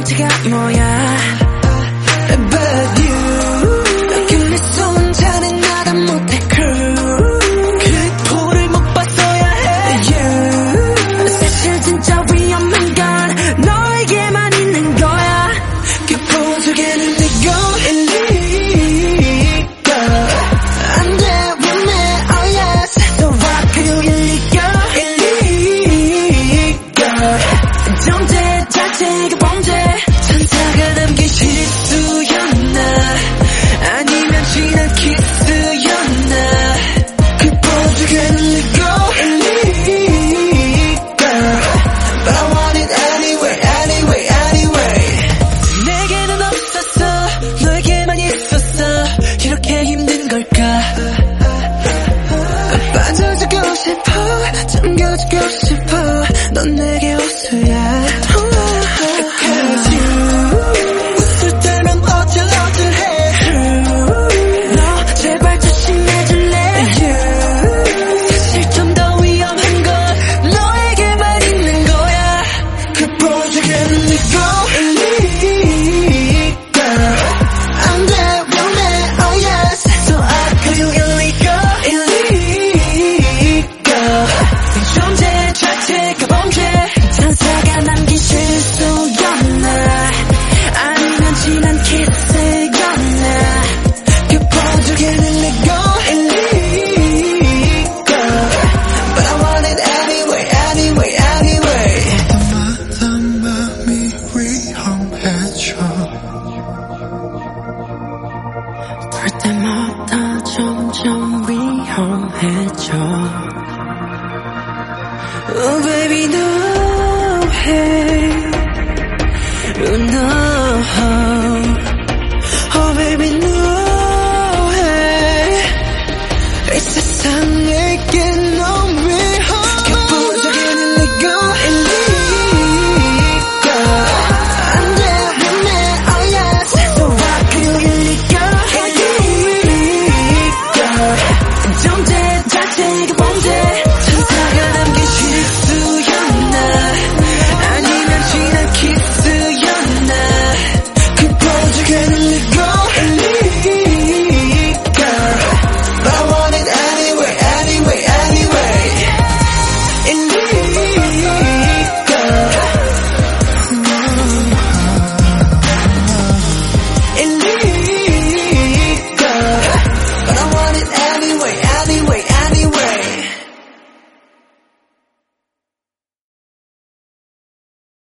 깜찍한 모양. 가지고 싶어. 넌 내게 웃어야 존재 자체가 범죄.